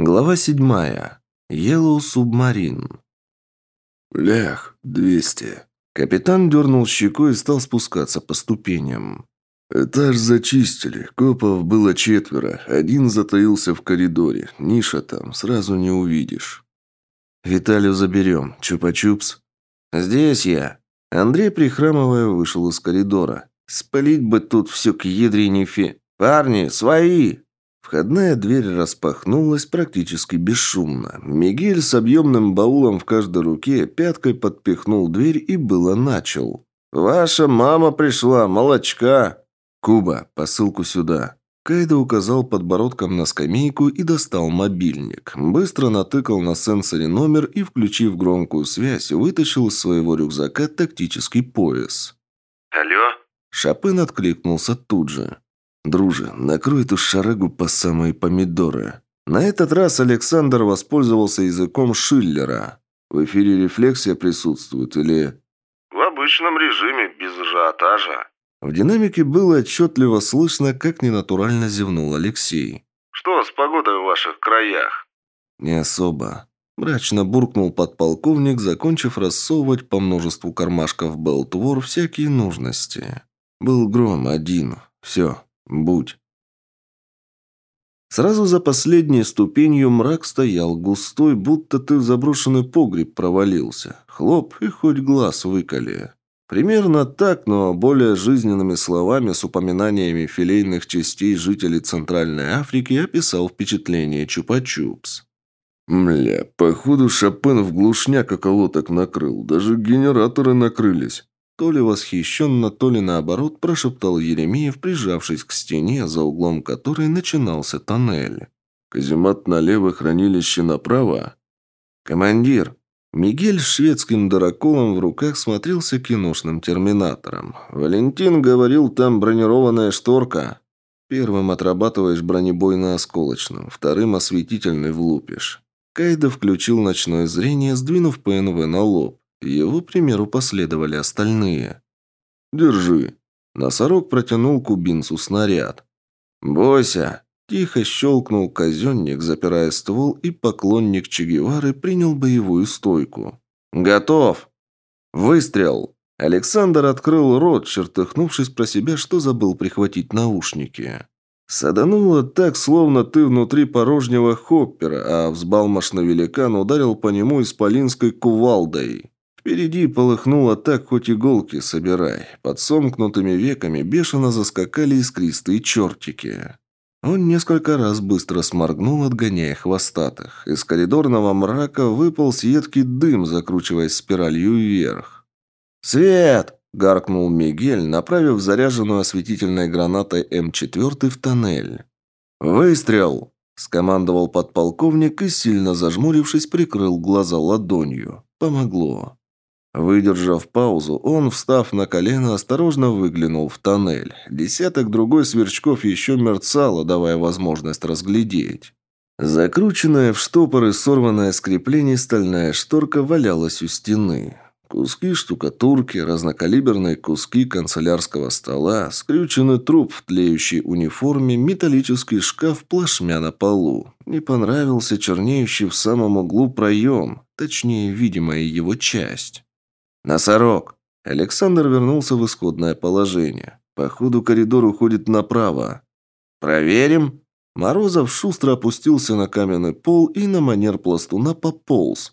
Глава седьмая. Yellow Submarine. «Лях, двести». Капитан дернул щекой и стал спускаться по ступеням. «Этаж зачистили. Копов было четверо. Один затаился в коридоре. Ниша там, сразу не увидишь». «Виталию заберем. Чупа-чупс?» «Здесь я». Андрей, прихрамывая, вышел из коридора. «Спалить бы тут все к ядрине фе... Парни, свои!» Входная дверь распахнулась практически бесшумно. Мигель с объемным баулом в каждой руке пяткой подпихнул дверь и было начал. «Ваша мама пришла, молочка!» «Куба, посылку сюда!» Кайда указал подбородком на скамейку и достал мобильник. Быстро натыкал на сенсоре номер и, включив громкую связь, вытащил из своего рюкзака тактический пояс. «Алло?» Шапын откликнулся тут же. «Друже, накрой эту шарагу по самые помидоры». На этот раз Александр воспользовался языком Шиллера. В эфире рефлексия присутствует или... «В обычном режиме, без ажиотажа». В динамике было отчетливо слышно, как ненатурально зевнул Алексей. «Что с погодой в ваших краях?» «Не особо». Мрачно буркнул подполковник, закончив рассовывать по множеству кармашков Белтвор всякие нужности. Был гром один. Все, будь. Сразу за последней ступенью мрак стоял густой, будто ты в заброшенный погреб провалился. Хлоп и хоть глаз выколи. Примерно так, но более жизненными словами с упоминаниями филейных частей жителей Центральной Африки описал впечатление Чупа-Чупс. «Мля, походу Шопен в глушняк околоток накрыл. Даже генераторы накрылись». То ли восхищенно, то ли наоборот, прошептал Еремеев, прижавшись к стене, за углом которой начинался тоннель. «Каземат налево, хранилище направо?» «Командир!» Мигель с шведским дыроколом в руках смотрелся киношным терминатором. «Валентин говорил, там бронированная шторка. Первым отрабатываешь бронебойно-осколочным, вторым осветительный влупишь». Кайда включил ночное зрение, сдвинув ПНВ на лоб. Его примеру последовали остальные. «Держи». Носорог протянул кубинцу снаряд. «Бойся!» Тихо щелкнул казенник, запирая ствол, и поклонник Че принял боевую стойку. «Готов!» «Выстрел!» Александр открыл рот, чертыхнувшись про себя, что забыл прихватить наушники. Садануло так, словно ты внутри порожнего хоппера, а взбалмошный великан ударил по нему исполинской кувалдой. Впереди полыхнуло так, хоть иголки собирай. Под сомкнутыми веками бешено заскакали искристые чертики. Он несколько раз быстро сморгнул, отгоняя хвостатых. Из коридорного мрака выпал едкий дым, закручиваясь спиралью вверх. «Свет!» – гаркнул Мигель, направив заряженную осветительной гранатой М4 в тоннель. «Выстрел!» – скомандовал подполковник и, сильно зажмурившись, прикрыл глаза ладонью. Помогло. Выдержав паузу, он, встав на колено, осторожно выглянул в тоннель. Десяток другой сверчков еще мерцало, давая возможность разглядеть. Закрученная в штопоры сорванная с креплений стальная шторка валялась у стены. Куски штукатурки, разнокалиберные куски канцелярского стола, скрюченный труп в тлеющей униформе, металлический шкаф плашмя на полу. Не понравился чернеющий в самом углу проем, точнее, видимая его часть. «Носорог!» Александр вернулся в исходное положение. Походу, коридор уходит направо. «Проверим?» Морозов шустро опустился на каменный пол и на манер пластуна пополз.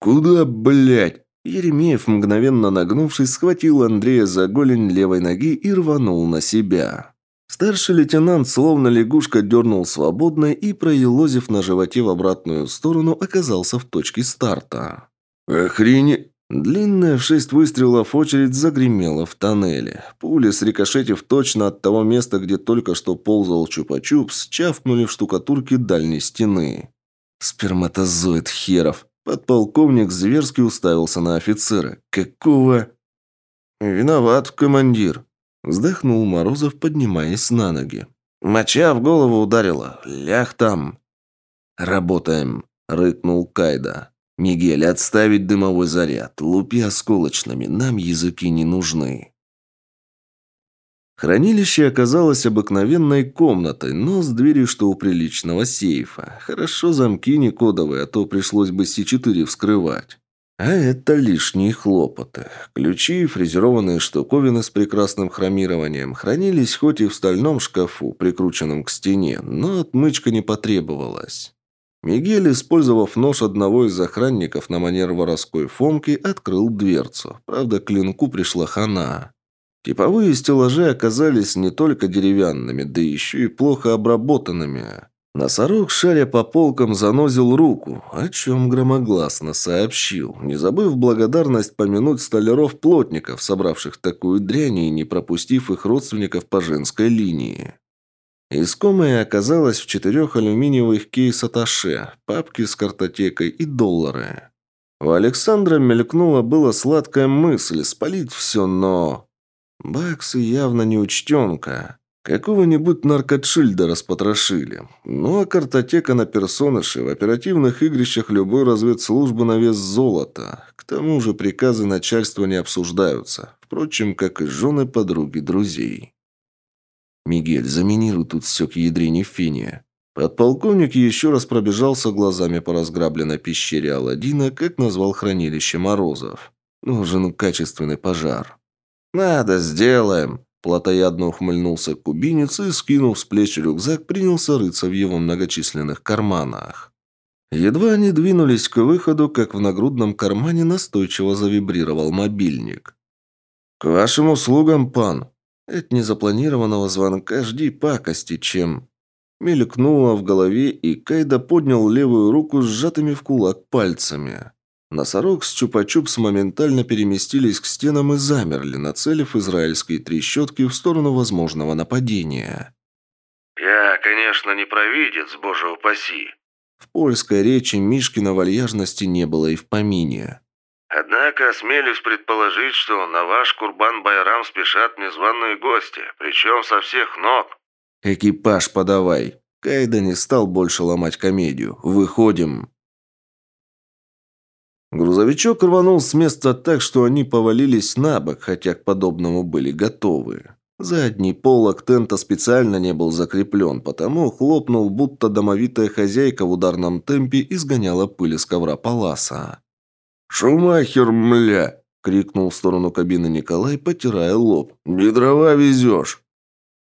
«Куда, блядь?» Еремеев, мгновенно нагнувшись, схватил Андрея за голень левой ноги и рванул на себя. Старший лейтенант, словно лягушка, дернул свободно и, проелозив на животе в обратную сторону, оказался в точке старта. «Охренеть!» Длинная в шесть выстрелов очередь загремела в тоннеле. Пули, срикошетив точно от того места, где только что ползал Чупа-Чупс, чавкнули в штукатурке дальней стены. Сперматозоид херов. Подполковник зверски уставился на офицера. «Какого?» «Виноват, командир», – вздохнул Морозов, поднимаясь на ноги. «Моча в голову ударила. Лях там». «Работаем», – рыкнул Кайда. «Мигель, отставить дымовой заряд. Лупи осколочными, нам языки не нужны». Хранилище оказалось обыкновенной комнатой, но с дверью, что у приличного сейфа. Хорошо замки не кодовые, а то пришлось бы С4 вскрывать. А это лишние хлопоты. Ключи, фрезерованные штуковины с прекрасным хромированием хранились хоть и в стальном шкафу, прикрученном к стене, но отмычка не потребовалась. Мигель, использовав нож одного из охранников на манер воровской фомки, открыл дверцу. Правда, клинку пришла хана. Типовые стеллажи оказались не только деревянными, да еще и плохо обработанными. Носорог, шаря по полкам, занозил руку, о чем громогласно сообщил, не забыв благодарность помянуть столяров-плотников, собравших такую дрянь и не пропустив их родственников по женской линии. Искомая оказалась в четырех алюминиевых кейс-аташе, папки с картотекой и доллары. У Александра мелькнула была сладкая мысль спалить все, но... Баксы явно не учтенка. Какого-нибудь наркотшильда распотрошили. Ну а картотека на персоныши в оперативных игрищах любой разведслужбы на вес золота. К тому же приказы начальства не обсуждаются. Впрочем, как и жены подруги друзей. «Мигель, заминируй тут все к ядрине финия». Подполковник еще раз пробежался глазами по разграбленной пещере Аладдина, как назвал хранилище Морозов. Нужен качественный пожар. «Надо, сделаем!» Платоядно ухмыльнулся кубинец и, скинув с плеч рюкзак, принялся рыться в его многочисленных карманах. Едва они двинулись к выходу, как в нагрудном кармане настойчиво завибрировал мобильник. «К вашим услугам, пан!» От незапланированного звонка жди пакости, чем... Мелькнуло в голове, и Кайда поднял левую руку с сжатыми в кулак пальцами. Носорог с Чупа-Чупс моментально переместились к стенам и замерли, нацелив израильские трещотки в сторону возможного нападения. «Я, конечно, не провидец, боже упаси!» В польской речи Мишкина вальяжности не было и в помине. «Однако осмелюсь предположить, что на ваш Курбан-Байрам спешат незваные гости, причем со всех ног». «Экипаж подавай!» Кайда не стал больше ломать комедию. «Выходим!» Грузовичок рванул с места так, что они повалились на бок, хотя к подобному были готовы. Задний полок тента специально не был закреплен, потому хлопнул, будто домовитая хозяйка в ударном темпе изгоняла пыль из ковра паласа. «Шумахер, мля!» — крикнул в сторону кабины Николай, потирая лоб. «Не дрова везешь!»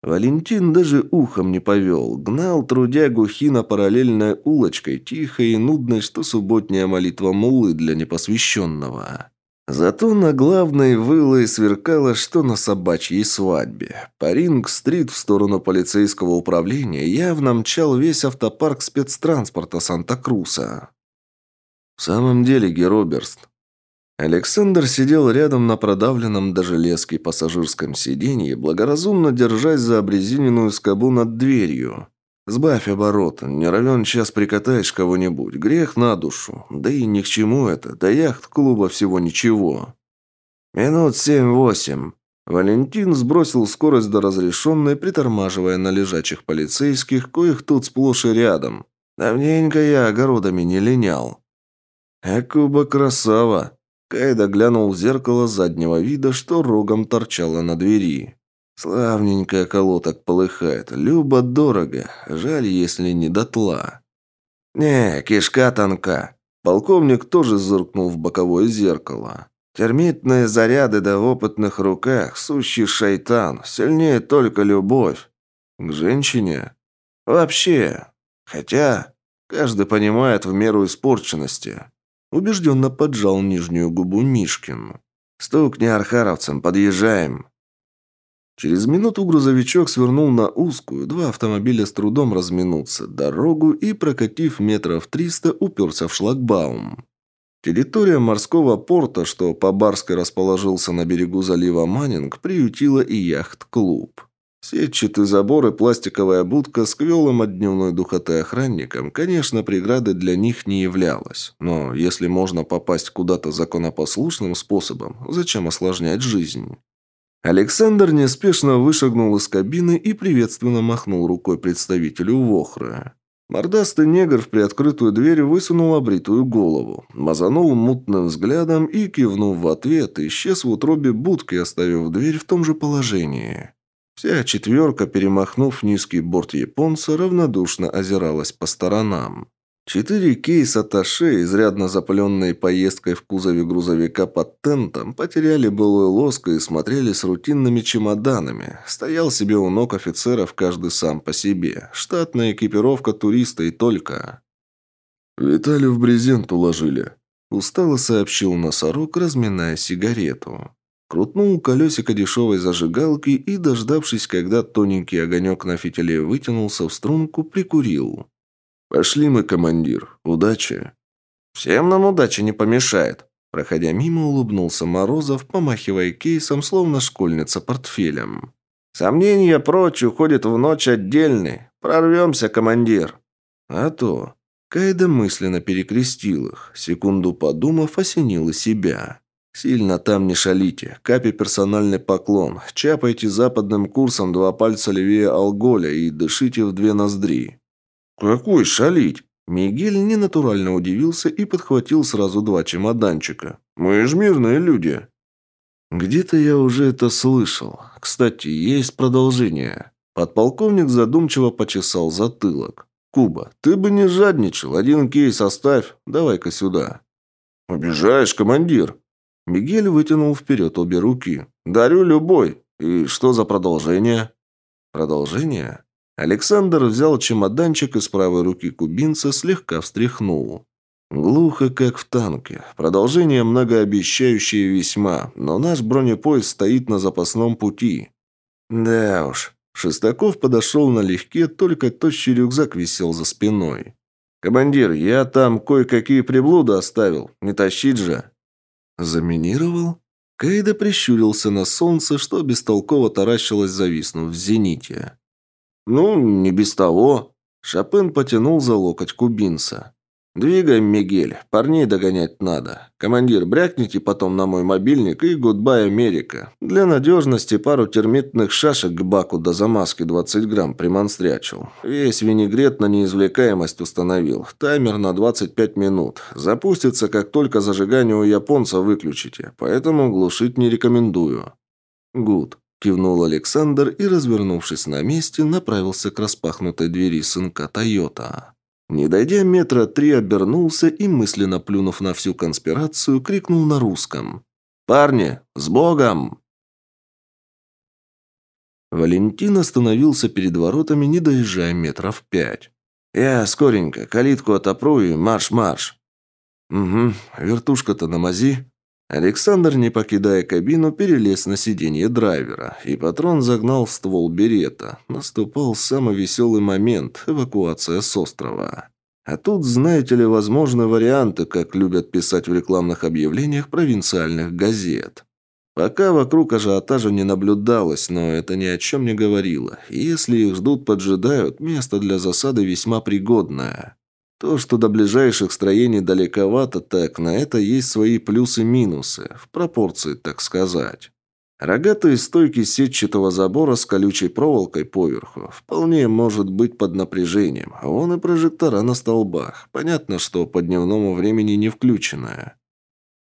Валентин даже ухом не повел. Гнал трудягу Хина параллельной улочкой, тихой и нудной, что субботняя молитва мулы для непосвященного. Зато на главной выла и сверкало, что на собачьей свадьбе. По Ринг-стрит в сторону полицейского управления явно мчал весь автопарк спецтранспорта Санта-Круса. В самом деле, Героберст, Александр сидел рядом на продавленном до железки пассажирском сиденье, благоразумно держась за обрезиненную скобу над дверью. «Сбавь обороты, не равен час прикатаешь кого-нибудь, грех на душу, да и ни к чему это, до яхт-клуба всего ничего». «Минут семь-восемь». Валентин сбросил скорость до разрешенной, притормаживая на лежачих полицейских, коих тут сплошь и рядом. Давненько я огородами не линял. «Экуба красава!» Кайда глянул в зеркало заднего вида, что рогом торчало на двери. Славненькая колоток полыхает. Любо-дорого. Жаль, если не дотла. «Не, кишка тонка». Полковник тоже зыркнул в боковое зеркало. Термитные заряды да опытных руках, сущий шайтан, сильнее только любовь. К женщине? Вообще. Хотя, каждый понимает в меру испорченности. Убежденно поджал нижнюю губу Мишкин. «Стукни архаровцам, подъезжаем!» Через минуту грузовичок свернул на узкую, два автомобиля с трудом разминутся, дорогу и, прокатив метров триста, уперся в шлагбаум. Территория морского порта, что по Барской расположился на берегу залива Маннинг, приютила и яхт-клуб. Сетчатый забор и пластиковая будка с квелым от дневной духоты охранником, конечно, преградой для них не являлась. Но если можно попасть куда-то законопослушным способом, зачем осложнять жизнь? Александр неспешно вышагнул из кабины и приветственно махнул рукой представителю Вохры. Мордастый негр в приоткрытую дверь высунул обритую голову, мазанул мутным взглядом и, кивнув в ответ, исчез в утробе будки, оставив дверь в том же положении. Вся четверка, перемахнув низкий борт японца, равнодушно озиралась по сторонам. Четыре кейса Таше, изрядно запаленные поездкой в кузове грузовика под тентом, потеряли былой лоск и смотрели с рутинными чемоданами. Стоял себе у ног офицеров каждый сам по себе. Штатная экипировка туриста и только. «Виталий в брезент уложили», – устало сообщил носорог, разминая сигарету. Крутнул колесико дешевой зажигалки и, дождавшись, когда тоненький огонек на фитиле вытянулся в струнку, прикурил. «Пошли мы, командир. Удачи». «Всем нам удача не помешает». Проходя мимо, улыбнулся Морозов, помахивая кейсом, словно школьница портфелем. «Сомнения прочь уходит в ночь отдельный. Прорвемся, командир». «А то». Кайда мысленно перекрестил их. Секунду подумав, осенил и себя. «Сильно там не шалите. Капи персональный поклон. Чапайте западным курсом два пальца левее алголя и дышите в две ноздри. «Какой шалить?» Мигель ненатурально удивился и подхватил сразу два чемоданчика. «Мы ж мирные люди». «Где-то я уже это слышал. Кстати, есть продолжение». Подполковник задумчиво почесал затылок. «Куба, ты бы не жадничал. Один кейс оставь. Давай-ка сюда». «Обижаешь, командир». Мигель вытянул вперед обе руки. «Дарю любой. И что за продолжение?» «Продолжение?» Александр взял чемоданчик из правой руки кубинца, слегка встряхнул. Глухо, как в танке. Продолжение многообещающее весьма, но наш бронепоезд стоит на запасном пути. Да уж. Шестаков подошел налегке, только тощий рюкзак висел за спиной. «Командир, я там кое-какие приблуды оставил. Не тащить же». «Заминировал?» Кайда прищурился на солнце, что бестолково таращилось, зависнув в зените. «Ну, не без того». Шопен потянул за локоть кубинца. «Двигаем, Мигель. Парней догонять надо. Командир, брякните потом на мой мобильник и гудбай, Америка. Для надежности пару термитных шашек к баку да замазки 20 грамм примонстрячил. Весь винегрет на неизвлекаемость установил. Таймер на 25 минут. Запустится, как только зажигание у японца выключите. Поэтому глушить не рекомендую». «Гуд. Кивнул Александр и, развернувшись на месте, направился к распахнутой двери сынка Тойота. Не дойдя метра три, обернулся и, мысленно плюнув на всю конспирацию, крикнул на русском. «Парни, с Богом!» Валентин остановился перед воротами, не доезжая метров пять. «Я скоренько, калитку отопру и марш-марш». «Угу, вертушка-то на мази?» Александр, не покидая кабину, перелез на сиденье драйвера, и патрон загнал в ствол берета. Наступал самый веселый момент – эвакуация с острова. А тут, знаете ли, возможны варианты, как любят писать в рекламных объявлениях провинциальных газет. Пока вокруг ажиотажа не наблюдалось, но это ни о чем не говорило. Если их ждут, поджидают, место для засады весьма пригодное. То, что до ближайших строений далековато, так на это есть свои плюсы-минусы, в пропорции, так сказать. Рогатые стойки сетчатого забора с колючей проволокой поверху вполне может быть под напряжением, а он и прожектора на столбах. Понятно, что по дневному времени не включенное.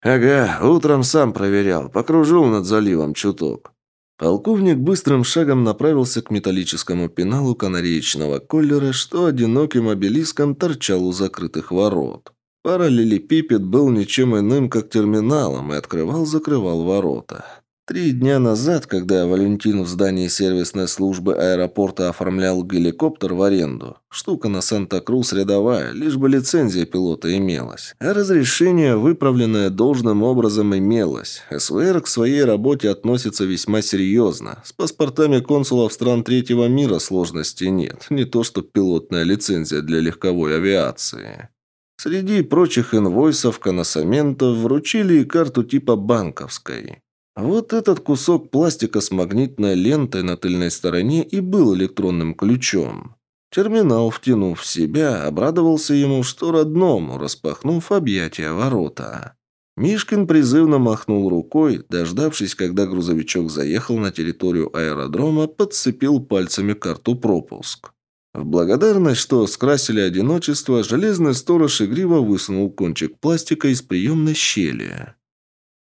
Ага, утром сам проверял, покружил над заливом чуток. Полковник быстрым шагом направился к металлическому пеналу канареечного коллера, что одиноким обелиском торчал у закрытых ворот. Параллелепипед был ничем иным, как терминалом, и открывал-закрывал ворота. Три дня назад, когда Валентин в здании сервисной службы аэропорта оформлял геликоптер в аренду, штука на Санта-Крус рядовая, лишь бы лицензия пилота имелась. А разрешение, выправленное должным образом, имелось. СВР к своей работе относится весьма серьезно. С паспортами консулов стран третьего мира сложности нет. Не то что пилотная лицензия для легковой авиации. Среди прочих инвойсов, коносаментов вручили и карту типа банковской. Вот этот кусок пластика с магнитной лентой на тыльной стороне и был электронным ключом. Терминал, втянув в себя, обрадовался ему, что родному, распахнув объятия ворота. Мишкин призывно махнул рукой, дождавшись, когда грузовичок заехал на территорию аэродрома, подцепил пальцами карту пропуск. В благодарность, что скрасили одиночество, железный сторож игриво высунул кончик пластика из приемной щели.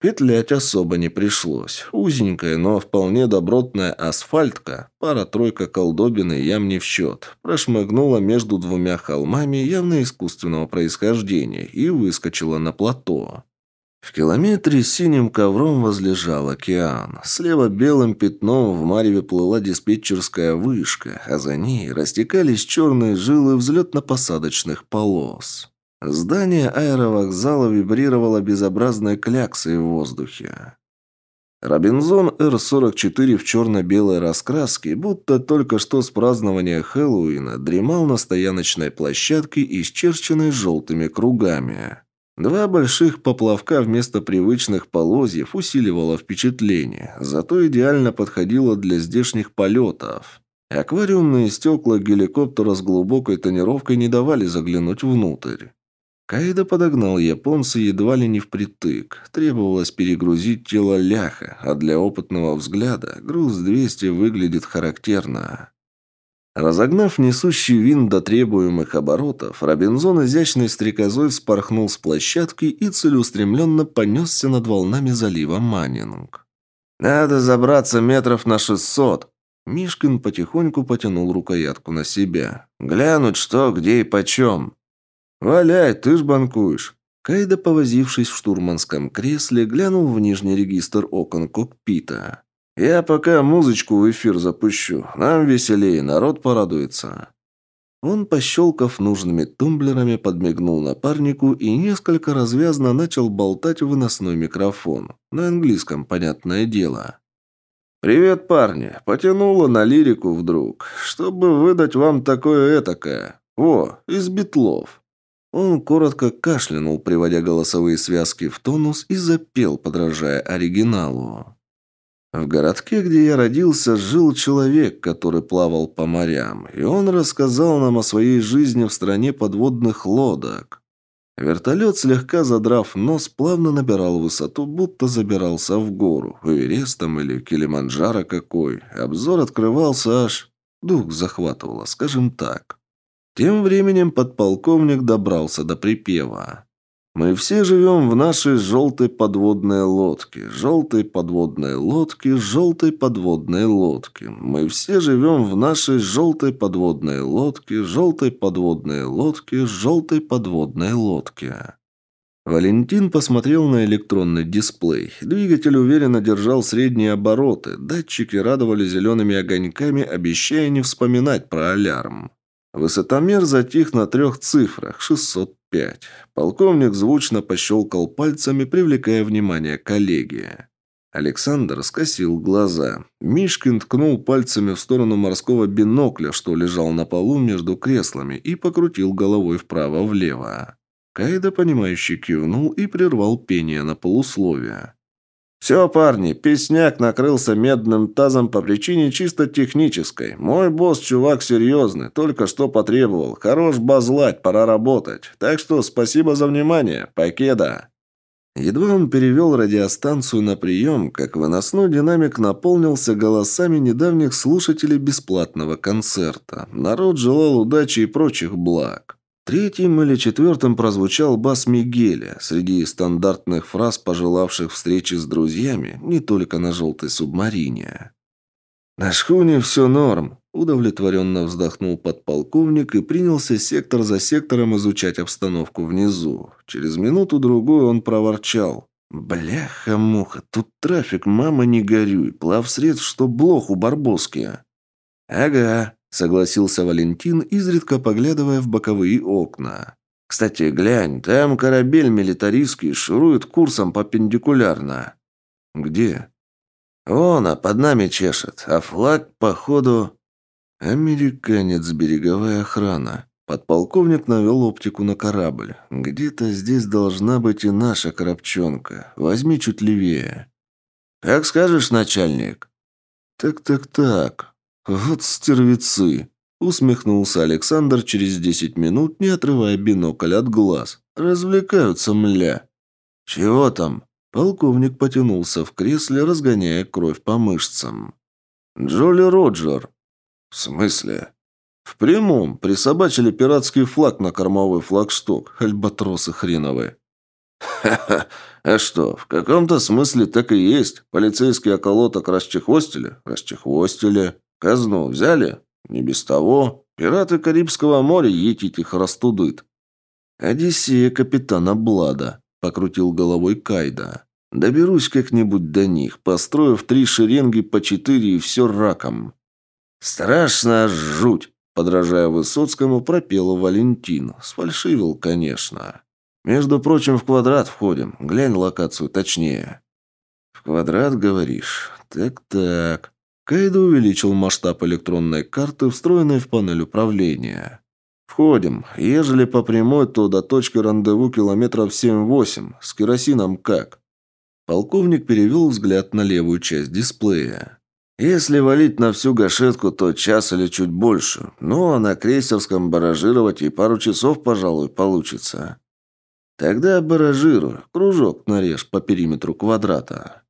Петлять особо не пришлось. Узенькая, но вполне добротная асфальтка, пара-тройка колдобин и ям не в счет, прошмыгнула между двумя холмами явно искусственного происхождения и выскочила на плато. В километре синим ковром возлежал океан. Слева белым пятном в мареве плыла диспетчерская вышка, а за ней растекались черные жилы взлетно-посадочных полос. Здание аэровокзала вибрировало безобразной кляксой в воздухе. Робинзон Р-44 в черно-белой раскраске, будто только что с празднования Хэллоуина, дремал на стояночной площадке, исчерченной желтыми кругами. Два больших поплавка вместо привычных полозьев усиливало впечатление, зато идеально подходило для здешних полетов. Аквариумные стекла геликоптера с глубокой тонировкой не давали заглянуть внутрь. Каида подогнал японца едва ли не впритык. Требовалось перегрузить тело ляха, а для опытного взгляда груз 200 выглядит характерно. Разогнав несущий винт до требуемых оборотов, Робинзон изящной стрекозой вспорхнул с площадки и целеустремленно понесся над волнами залива Маннинг. «Надо забраться метров на шестьсот!» Мишкин потихоньку потянул рукоятку на себя. «Глянуть что, где и почем!» «Валяй, ты ж банкуешь!» Кайда, повозившись в штурманском кресле, глянул в нижний регистр окон кокпита. «Я пока музычку в эфир запущу. Нам веселее, народ порадуется». Он, пощелкав нужными тумблерами, подмигнул напарнику и несколько развязно начал болтать в выносной микрофон. На английском, понятное дело. «Привет, парни. Потянуло на лирику вдруг. Чтобы выдать вам такое этакое. О, из битлов». Он коротко кашлянул, приводя голосовые связки в тонус, и запел, подражая оригиналу. В городке, где я родился, жил человек, который плавал по морям, и он рассказал нам о своей жизни в стране подводных лодок. Вертолет, слегка задрав нос, плавно набирал высоту, будто забирался в гору, Эверестом или Килиманджаро какой. Обзор открывался аж... Дух захватывало, скажем так. Тем временем подполковник добрался до припева. Мы все живем в нашей желтой подводной лодке, желтой подводной лодке, желтой подводной лодке. Мы все живем в нашей желтой подводной лодке, желтой подводной лодке, желтой подводной лодке. Валентин посмотрел на электронный дисплей. Двигатель уверенно держал средние обороты. Датчики радовали зелеными огоньками, обещая не вспоминать про алярм. Высотомер затих на трех цифрах – 605. Полковник звучно пощелкал пальцами, привлекая внимание коллеги. Александр скосил глаза. Мишкин ткнул пальцами в сторону морского бинокля, что лежал на полу между креслами, и покрутил головой вправо-влево. Кайда, понимающий, кивнул и прервал пение на полусловие. «Все, парни, песняк накрылся медным тазом по причине чисто технической. Мой босс чувак серьезный, только что потребовал. Хорош базлать, пора работать. Так что спасибо за внимание. Покеда!» Едва он перевел радиостанцию на прием, как выносной динамик наполнился голосами недавних слушателей бесплатного концерта. Народ желал удачи и прочих благ. Третьим или четвертым прозвучал бас Мигеля, среди стандартных фраз, пожелавших встречи с друзьями, не только на желтой субмарине. «На шхуне все норм», – удовлетворенно вздохнул подполковник и принялся сектор за сектором изучать обстановку внизу. Через минуту-другую он проворчал. «Бляха-муха, тут трафик, мама не горюй, плавсредств, что блох у Барбоски». «Ага», согласился Валентин, изредка поглядывая в боковые окна. «Кстати, глянь, там корабель милитаристский шурует курсом перпендикулярно». «Где?» «Вон, а под нами чешет, а флаг, походу...» «Американец, береговая охрана». Подполковник навел оптику на корабль. «Где-то здесь должна быть и наша коробчонка. Возьми чуть левее». «Как скажешь, начальник». «Так-так-так. «Вот стервецы!» – усмехнулся Александр через десять минут, не отрывая бинокль от глаз. «Развлекаются, мля!» «Чего там?» Полковник потянулся в кресле, разгоняя кровь по мышцам. «Джоли Роджер». «В смысле?» «В прямом. Присобачили пиратский флаг на кормовой флагшток. Альбатросы хреновые». Ха-ха. А что, в каком-то смысле так и есть. Полицейские околоток расчехвостили? Расчехвостили. Казну взяли? Не без того. Пираты Карибского моря етить их растудыт. «Одиссея капитана Блада», — покрутил головой Кайда. «Доберусь как-нибудь до них, построю в три шеренги по четыре и все раком». «Страшно жуть», — подражая Высоцкому, пропел Валентин. Сфальшивил, конечно. «Между прочим, в квадрат входим. Глянь локацию точнее». «В квадрат, говоришь? Так-так». Кайда увеличил масштаб электронной карты, встроенной в панель управления. «Входим. Ежели по прямой, то до точки рандеву километров 7-8. С керосином как?» Полковник перевел взгляд на левую часть дисплея. «Если валить на всю гашетку, то час или чуть больше. Ну, а на крейсерском баражировать и пару часов, пожалуй, получится. Тогда баражируй. Кружок нарежь по периметру квадрата».